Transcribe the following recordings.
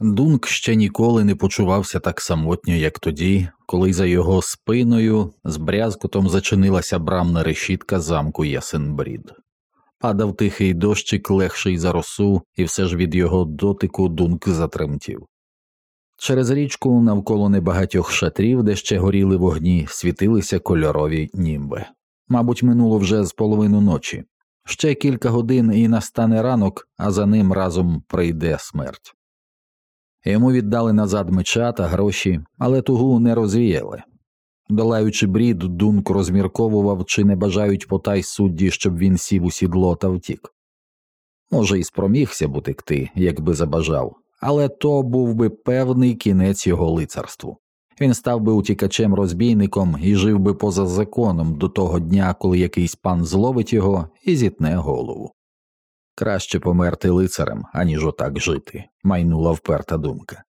Дунк ще ніколи не почувався так самотньо, як тоді, коли за його спиною з брязкотом зачинилася брамна решітка замку Ясенбрід. Падав тихий дощик легший за росу, і все ж від його дотику дунк затремтів. Через річку навколо небагатьох шатрів, де ще горіли вогні, світилися кольорові німби. Мабуть, минуло вже з половину ночі. Ще кілька годин і настане ранок, а за ним разом прийде смерть. Йому віддали назад меча та гроші, але тугу не розвіяли. Долаючи брід, Дунк розмірковував, чи не бажають потай судді, щоб він сів у сідло та втік. Може, і спромігся б утекти, якби забажав, але то був би певний кінець його лицарству. Він став би утікачем розбійником і жив би поза законом до того дня, коли якийсь пан зловить його і зітне голову. Краще померти лицарем, аніж отак жити, майнула вперта думка.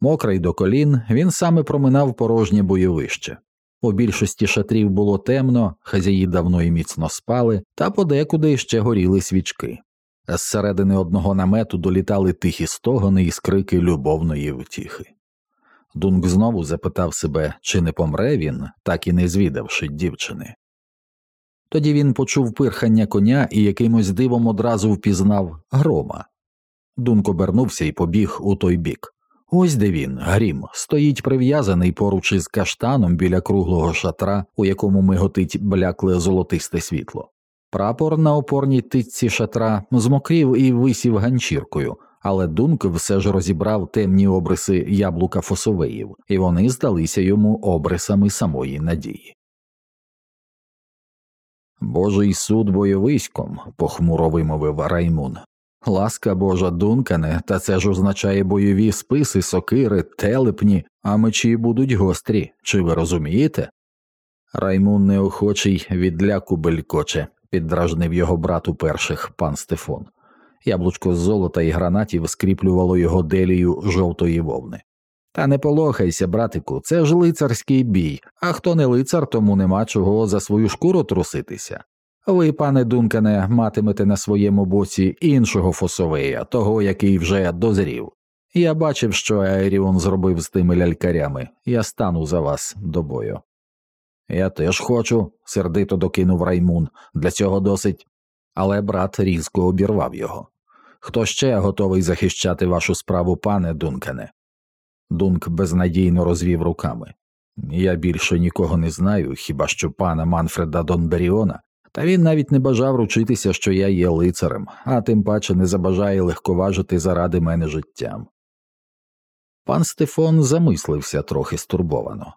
Мокрий до колін, він саме проминав порожнє бойовище. У більшості шатрів було темно, хазяї давно і міцно спали, та подекуди ще горіли свічки. З середини одного намету долітали тихі стогони і скрики любовної втіхи. Дунк знову запитав себе, чи не помре він, так і не звідавши дівчини. Тоді він почув пирхання коня і якимось дивом одразу впізнав грома. Дунк обернувся і побіг у той бік. Ось де він, грім, стоїть прив'язаний поруч із каштаном біля круглого шатра, у якому миготить блякле золотисте світло. Прапор на опорній титці шатра змокрів і висів ганчіркою, але Дунк все ж розібрав темні обриси яблука фосовеїв, і вони здалися йому обрисами самої надії. Божий суд бойовиськом, похмуро вимовив Раймун. Ласка Божа Дункане, та це ж означає бойові списи, сокири, телепні, а мечі будуть гострі, чи ви розумієте? Раймун неохочий відляку белькоче, піддражнив його брату перших пан Стефон. Яблучко з золота і гранатів скріплювало його делію жовтої вовни. Та не полохайся, братику, це ж лицарський бій, а хто не лицар, тому нема чого за свою шкуру труситися. Ви, пане Дункане, матимете на своєму боці іншого фосовея, того, який вже дозрів. Я бачив, що Аеріон зробив з тими лялькарями, я стану за вас до бою. Я теж хочу, сердито докинув Раймун, для цього досить. Але брат різко обірвав його. Хто ще готовий захищати вашу справу, пане Дункане? Дунк безнадійно розвів руками. Я більше нікого не знаю, хіба що пана Манфреда Донберіона, та він навіть не бажав ручитися, що я є лицарем, а тим паче не забажає легковажити заради мене життям. Пан Стефон замислився трохи стурбовано.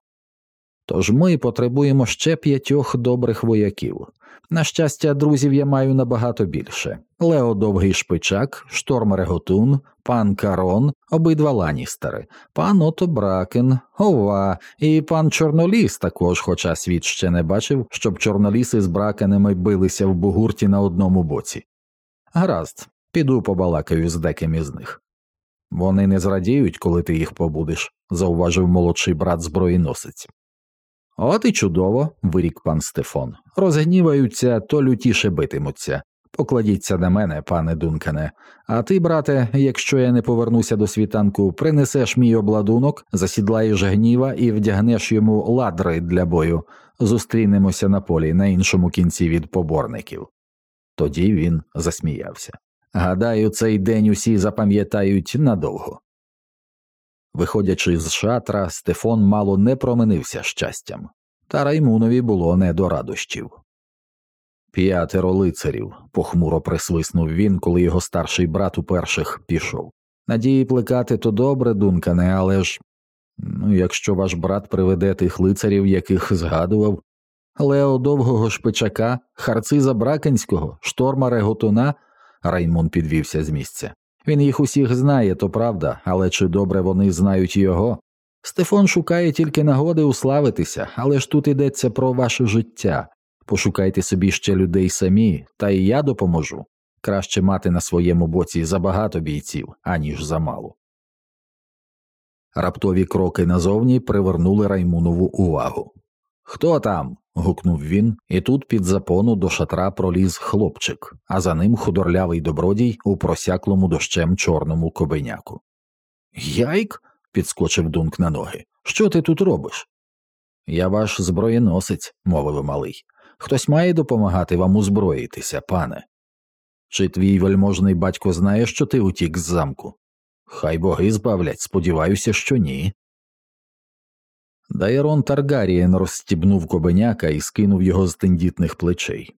Тож ми потребуємо ще п'ятьох добрих вояків. На щастя, друзів я маю набагато більше Лео Довгий Шпичак, Шторм Реготун, пан Карон, обидва Ланістери, пан Ото Бракен, Ова і пан Чорноліс також, хоча світ ще не бачив, щоб чорноліси з бракенами билися в бугурті на одному боці. Гаразд, піду побалакаю з деким із них. Вони не зрадіють, коли ти їх побудеш, зауважив молодший брат зброєносець. От і чудово, вирік пан Стефон. Розгніваються, то лютіше битимуться. Покладіться на мене, пане Дункане, а ти, брате, якщо я не повернуся до світанку, принесеш мій обладунок, засідлаєш гніва і вдягнеш йому ладри для бою. Зустрінемося на полі на іншому кінці від поборників. Тоді він засміявся. Гадаю, цей день усі запам'ятають надовго. Виходячи з шатра, Стефон мало не променився щастям, та Раймунові було не до радощів. П'ятеро лицарів, похмуро присвиснув він, коли його старший брат у перших пішов. Надії плекати то добре, дункане, але ж ну, якщо ваш брат приведе тих лицарів, яких згадував, Лео довгого шпичака, харциза Бракенського, шторма Реготуна, Раймун підвівся з місця. Він їх усіх знає, то правда, але чи добре вони знають його? Стефон шукає тільки нагоди уславитися, але ж тут йдеться про ваше життя. Пошукайте собі ще людей самі, та і я допоможу. Краще мати на своєму боці забагато бійців, аніж замало. Раптові кроки назовні привернули Раймунову увагу. Хто там? гукнув він, і тут під запону до шатра проліз хлопчик, а за ним худорлявий добродій у просяклому дощем чорному кобеняку. Яйк? підскочив дунк на ноги. Що ти тут робиш? Я ваш зброєносець, мовив малий. Хтось має допомагати вам озброїтися, пане. Чи твій вельможний батько знає, що ти утік з замку? Хай боги збавлять, сподіваюся, що ні. Дайрон Таргарієн розстібнув кобеняка і скинув його з тендітних плечей.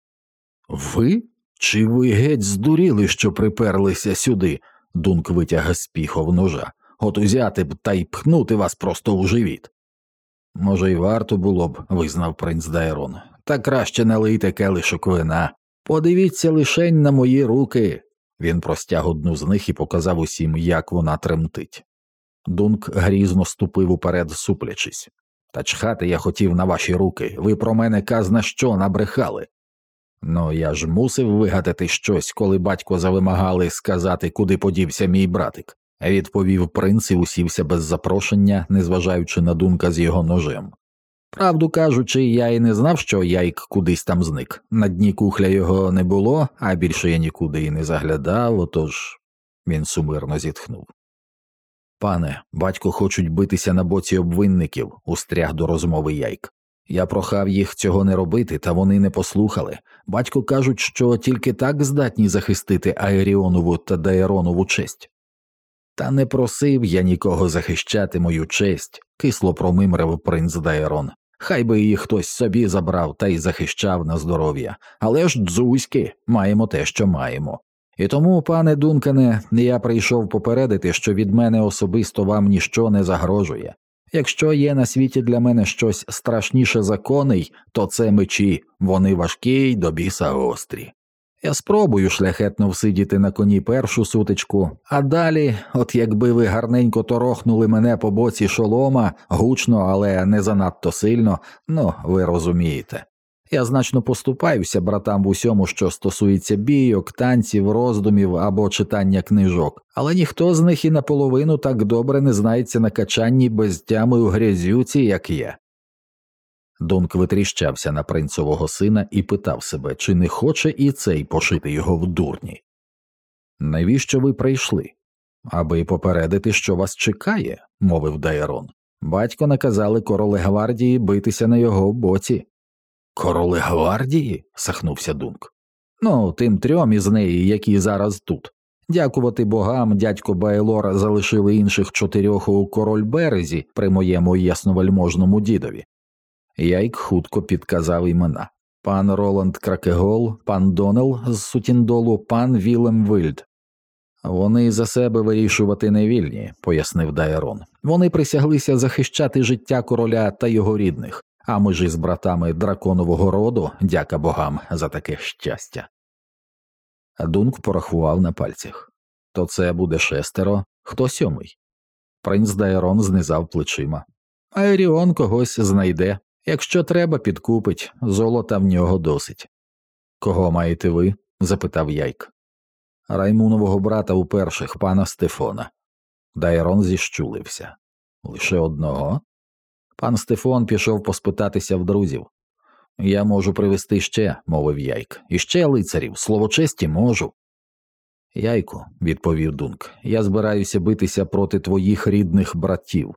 Ви? Чи ви геть здуріли, що приперлися сюди? Дунк витяг з піхов ножа. От узяти б та й пхнути вас просто у живіт. Може, й варто було б, визнав принц Дайрон, та краще налийте келишок вина. Подивіться лишень на мої руки. Він простяг одну з них і показав усім, як вона тремтить. Дунк грізно ступив уперед, суплячись. Та чхати я хотів на ваші руки, ви про мене казна що набрехали. Ну я ж мусив вигадати щось, коли батько завимагали сказати, куди подівся мій братик, відповів принц і усівся без запрошення, незважаючи на дунка з його ножем. Правду кажучи, я і не знав, що яйк кудись там зник. На дні кухля його не було, а більше я нікуди і не заглядав, отож він сумирно зітхнув. Пане, батько хочуть битися на боці обвинників, устряг до розмови яйк. Я прохав їх цього не робити, та вони не послухали. Батько кажуть, що тільки так здатні захистити Аеріонову та Даеронову честь. Та не просив я нікого захищати мою честь, кисло промимрив принц Даерон. Хай би її хтось собі забрав та й захищав на здоров'я, але ж дзузьки маємо те, що маємо. І тому, пане Дункане, я прийшов попередити, що від мене особисто вам ніщо не загрожує. Якщо є на світі для мене щось страшніше законей, то це мечі, вони важкі й до біса гострі. Я спробую шляхетно всидіти на коні першу сутичку, а далі, от якби ви гарненько торохнули мене по боці шолома, гучно, але не занадто сильно, ну ви розумієте. Я значно поступаюся братам в усьому, що стосується бійок, танців, роздумів або читання книжок, але ніхто з них і наполовину так добре не знається на качанні без тями у грязюці, як я. Донк витріщався на принцового сина і питав себе, чи не хоче і цей пошити його в дурні. Навіщо ви прийшли? Аби попередити, що вас чекає, мовив Дайрон. Батько наказали короле гвардії битися на його боці. Короли гвардії? сахнувся Дунк. Ну, тим трьом із неї, які зараз тут. Дякувати богам, дядько Байлор залишили інших чотирьох у король березі при моєму ясновельможному дідові. Яйк хутко підказав імена пан Роланд Кракегол, пан Донел з Сутіндолу, пан Вілем Вильд. Вони за себе вирішувати не вільні, пояснив Дайрон. Вони присяглися захищати життя короля та його рідних, а ми ж із братами драконового роду, дяка богам, за таке щастя. Дунк порахував на пальцях то це буде шестеро, хто сьомий. Принц Дайрон знизав плечима. Айріон когось знайде. Якщо треба, підкупить, золота в нього досить. Кого маєте ви? запитав Яйк. Раймунового брата у перших, пана Стефона. Дайрон зіщулився. Лише одного. Пан Стефон пішов поспитатися в друзів. Я можу привезти ще, мовив Яйк, і ще лицарів, слово честі можу. Яйку, відповів Дунк, я збираюся битися проти твоїх рідних братів.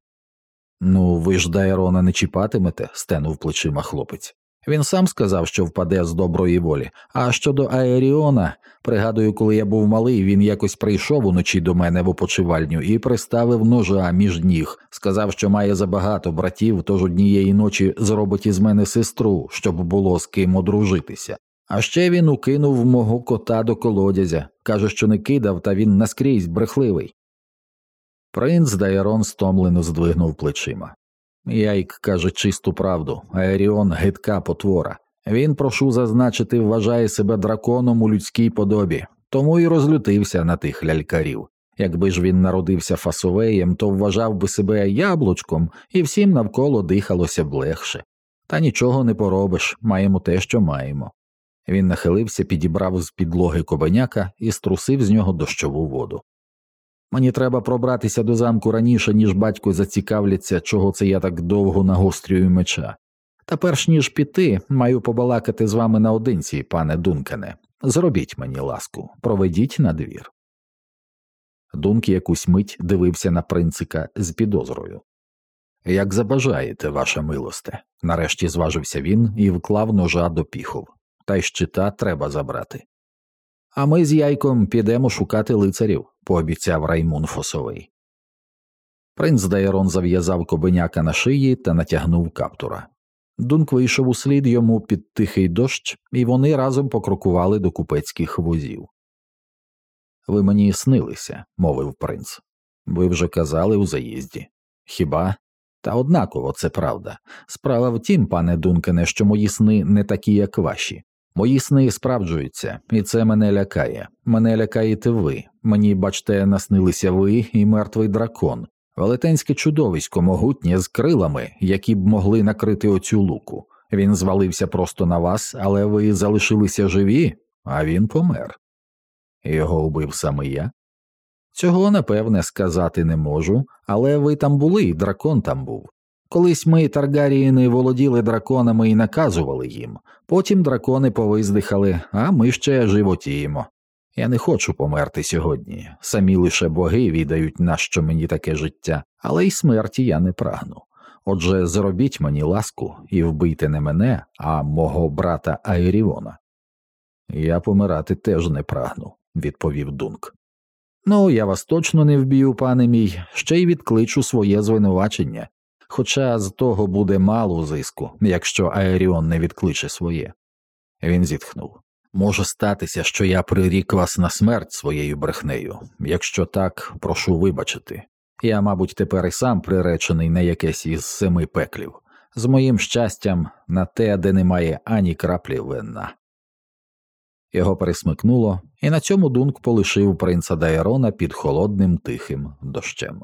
Ну, ви ж Дайрона не чіпатимете, стенув плечима хлопець. Він сам сказав, що впаде з доброї волі. А щодо Аеріона, пригадую, коли я був малий, він якось прийшов уночі до мене в опочивальню і приставив ножа між ніг, сказав, що має забагато братів, тож однієї ночі зробить із мене сестру, щоб було з ким одружитися. А ще він укинув мого кота до колодязя, каже, що не кидав, та він наскрізь брехливий. Принц Дайрон стомлено здвигнув плечима. Яйк каже чисту правду, Аеріон гидка потвора. Він, прошу зазначити, вважає себе драконом у людській подобі, тому й розлютився на тих лялькарів. Якби ж він народився фасовеєм, то вважав би себе яблучком, і всім навколо дихалося б легше. Та нічого не поробиш, маємо те, що маємо. Він нахилився, підібрав з підлоги кобеняка і струсив з нього дощову воду. Мені треба пробратися до замку раніше, ніж батько зацікавляться, чого це я так довго нагострюю меча. Та перш ніж піти, маю побалакати з вами наодинці, пане Дункане. Зробіть мені ласку, проведіть на двір. Дунк якусь мить дивився на принцика з підозрою. Як забажаєте, ваша милосте, нарешті зважився він і вклав ножа до піхов, та й щита треба забрати. А ми з яйком підемо шукати лицарів, пообіцяв Раймун Фосовий. Принц Дайрон зав'язав кобеняка на шиї та натягнув каптура. Дунк вийшов у слід йому під тихий дощ, і вони разом покрокували до купецьких возів. Ви мені снилися, мовив принц. Ви вже казали у заїзді. Хіба? Та однаково це правда. Справа в тім, пане Дункане, що мої сни не такі, як ваші. Мої сни справджуються, і це мене лякає. Мене лякаєте ви. Мені, бачте, наснилися ви і мертвий дракон, велетенське чудовисько могутнє з крилами, які б могли накрити оцю луку. Він звалився просто на вас, але ви залишилися живі, а він помер. Його убив саме я? Цього напевне сказати не можу, але ви там були, і дракон там був. Колись ми, Таргаріїни, володіли драконами і наказували їм, потім дракони повиздихали, а ми ще животіємо. Я не хочу померти сьогодні, самі лише боги відають, нащо мені таке життя, але й смерті я не прагну. Отже, зробіть мені ласку і вбийте не мене, а мого брата Айріона. Я помирати теж не прагну, відповів Дунк. Ну, я вас точно не вб'ю, пане мій, ще й відкличу своє звинувачення, хоча з того буде мало зиску, якщо Аеріон не відкличе своє. Він зітхнув. Може статися, що я прирік вас на смерть своєю брехнею. Якщо так, прошу вибачити. Я, мабуть, тепер і сам приречений на якесь із семи пеклів, з моїм щастям на те, де немає ані краплі винна. Його пересмикнуло, і на цьому Дунк полишив принца Дайрона під холодним тихим дощем.